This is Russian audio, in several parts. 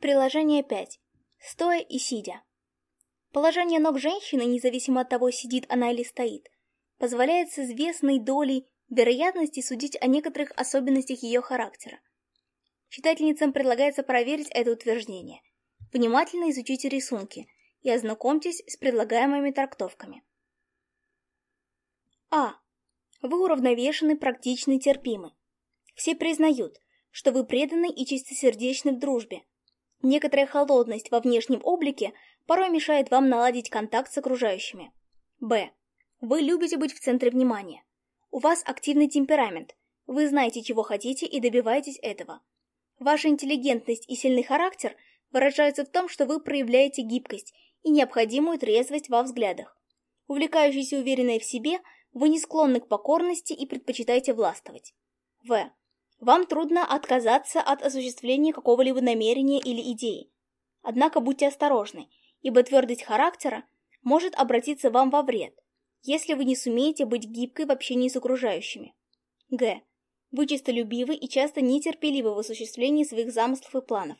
Приложение 5. Стоя и сидя. Положение ног женщины, независимо от того, сидит она или стоит, позволяет с известной долей вероятности судить о некоторых особенностях ее характера. Читательницам предлагается проверить это утверждение. Внимательно изучите рисунки и ознакомьтесь с предлагаемыми трактовками. А. Вы уравновешены, практичны, терпимы. Все признают, что вы преданы и чистосердечны в дружбе, Некоторая холодность во внешнем облике порой мешает вам наладить контакт с окружающими. Б. Вы любите быть в центре внимания. У вас активный темперамент, вы знаете, чего хотите и добиваетесь этого. Ваша интеллигентность и сильный характер выражаются в том, что вы проявляете гибкость и необходимую трезвость во взглядах. Увлекающиеся уверенные в себе, вы не склонны к покорности и предпочитаете властвовать. В. Вам трудно отказаться от осуществления какого-либо намерения или идеи. Однако будьте осторожны, ибо твердость характера может обратиться вам во вред, если вы не сумеете быть гибкой в общении с окружающими. Г. Вы чистолюбивы и часто нетерпеливы в осуществлении своих замыслов и планов.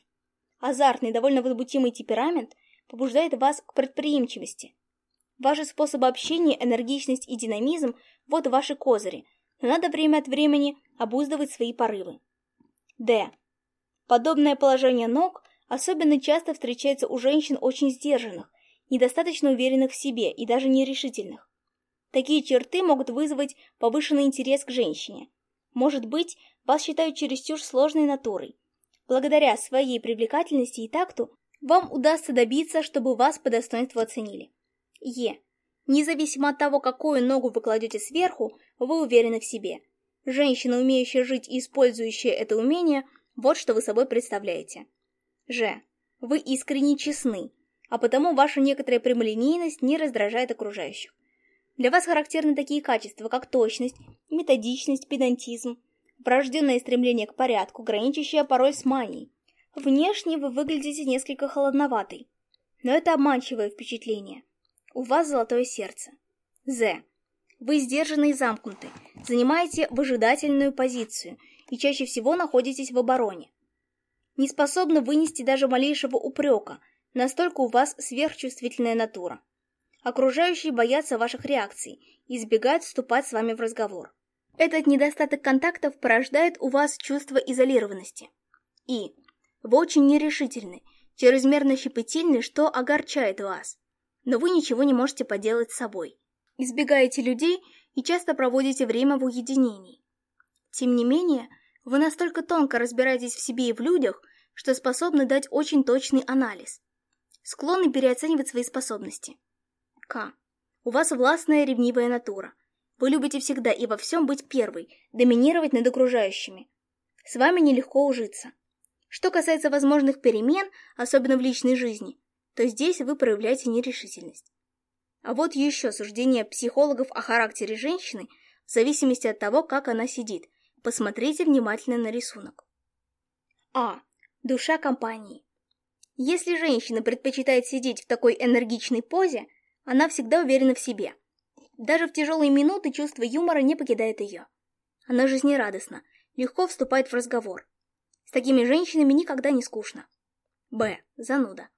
Азартный, довольно возбудимый темперамент побуждает вас к предприимчивости. Ваши способы общения, энергичность и динамизм – вот ваши козыри – надо время от времени обуздывать свои порывы. Д. Подобное положение ног особенно часто встречается у женщин очень сдержанных, недостаточно уверенных в себе и даже нерешительных. Такие черты могут вызвать повышенный интерес к женщине. Может быть, вас считают чересчур сложной натурой. Благодаря своей привлекательности и такту вам удастся добиться, чтобы вас по достоинству оценили. Е. Независимо от того, какую ногу вы кладете сверху, вы уверены в себе. Женщина, умеющая жить и использующая это умение, вот что вы собой представляете. Ж. Вы искренне честны, а потому ваша некоторая прямолинейность не раздражает окружающих. Для вас характерны такие качества, как точность, методичность, педантизм, врожденное стремление к порядку, граничащее порой с манией. Внешне вы выглядите несколько холодноватой, но это обманчивое впечатление. У вас золотое сердце. З. Вы сдержаны и замкнуты, занимаете выжидательную позицию и чаще всего находитесь в обороне. Не способны вынести даже малейшего упрека, настолько у вас сверхчувствительная натура. Окружающие боятся ваших реакций и избегают вступать с вами в разговор. Этот недостаток контактов порождает у вас чувство изолированности. И. Вы очень нерешительны, чрезмерно щепетильны, что огорчает вас. Но вы ничего не можете поделать с собой избегаете людей и часто проводите время в уединении. Тем не менее, вы настолько тонко разбираетесь в себе и в людях, что способны дать очень точный анализ. Склонны переоценивать свои способности. К. У вас властная ревнивая натура. Вы любите всегда и во всем быть первой, доминировать над окружающими. С вами нелегко ужиться. Что касается возможных перемен, особенно в личной жизни, то здесь вы проявляете нерешительность. А вот еще суждение психологов о характере женщины в зависимости от того, как она сидит. Посмотрите внимательно на рисунок. А. Душа компании. Если женщина предпочитает сидеть в такой энергичной позе, она всегда уверена в себе. Даже в тяжелые минуты чувство юмора не покидает ее. Она жизнерадостна, легко вступает в разговор. С такими женщинами никогда не скучно. Б. Зануда.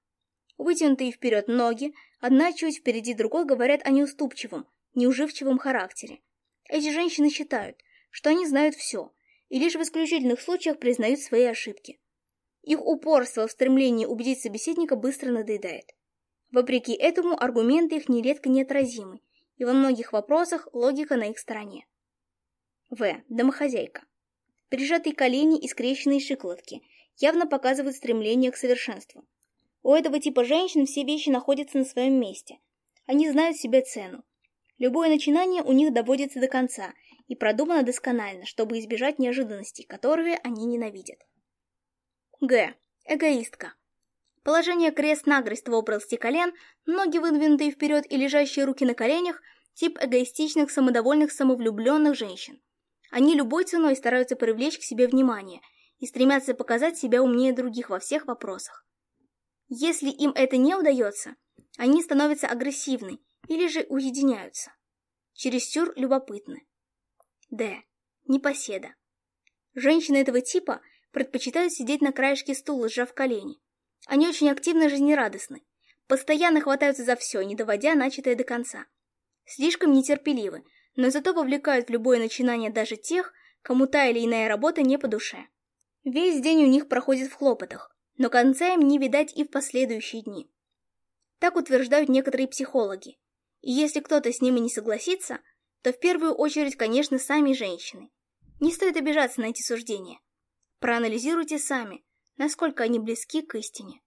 Вытянутые вперед ноги, одна чуть впереди другой, говорят о неуступчивом, неуживчивом характере. Эти женщины считают, что они знают все, и лишь в исключительных случаях признают свои ошибки. Их упорство в стремлении убедить собеседника быстро надоедает. Вопреки этому, аргументы их нередко неотразимы, и во многих вопросах логика на их стороне. В. Домохозяйка. Прижатые колени и скрещенные щиколотки явно показывают стремление к совершенству. У этого типа женщин все вещи находятся на своем месте. Они знают себе цену. Любое начинание у них доводится до конца и продумано досконально, чтобы избежать неожиданностей, которые они ненавидят. Г. Эгоистка. Положение крест-нагрест в области колен, ноги выдвинутые вперед и лежащие руки на коленях – тип эгоистичных, самодовольных, самовлюбленных женщин. Они любой ценой стараются привлечь к себе внимание и стремятся показать себя умнее других во всех вопросах. Если им это не удается, они становятся агрессивны или же уединяются. Чересчур любопытны. Д. Непоседа. Женщины этого типа предпочитают сидеть на краешке стула, сжав колени. Они очень активно жизнерадостны, постоянно хватаются за все, не доводя начатое до конца. Слишком нетерпеливы, но зато вовлекают в любое начинание даже тех, кому та или иная работа не по душе. Весь день у них проходит в хлопотах, но конца им не видать и в последующие дни. Так утверждают некоторые психологи. И если кто-то с ними не согласится, то в первую очередь, конечно, сами женщины. Не стоит обижаться на эти суждения. Проанализируйте сами, насколько они близки к истине.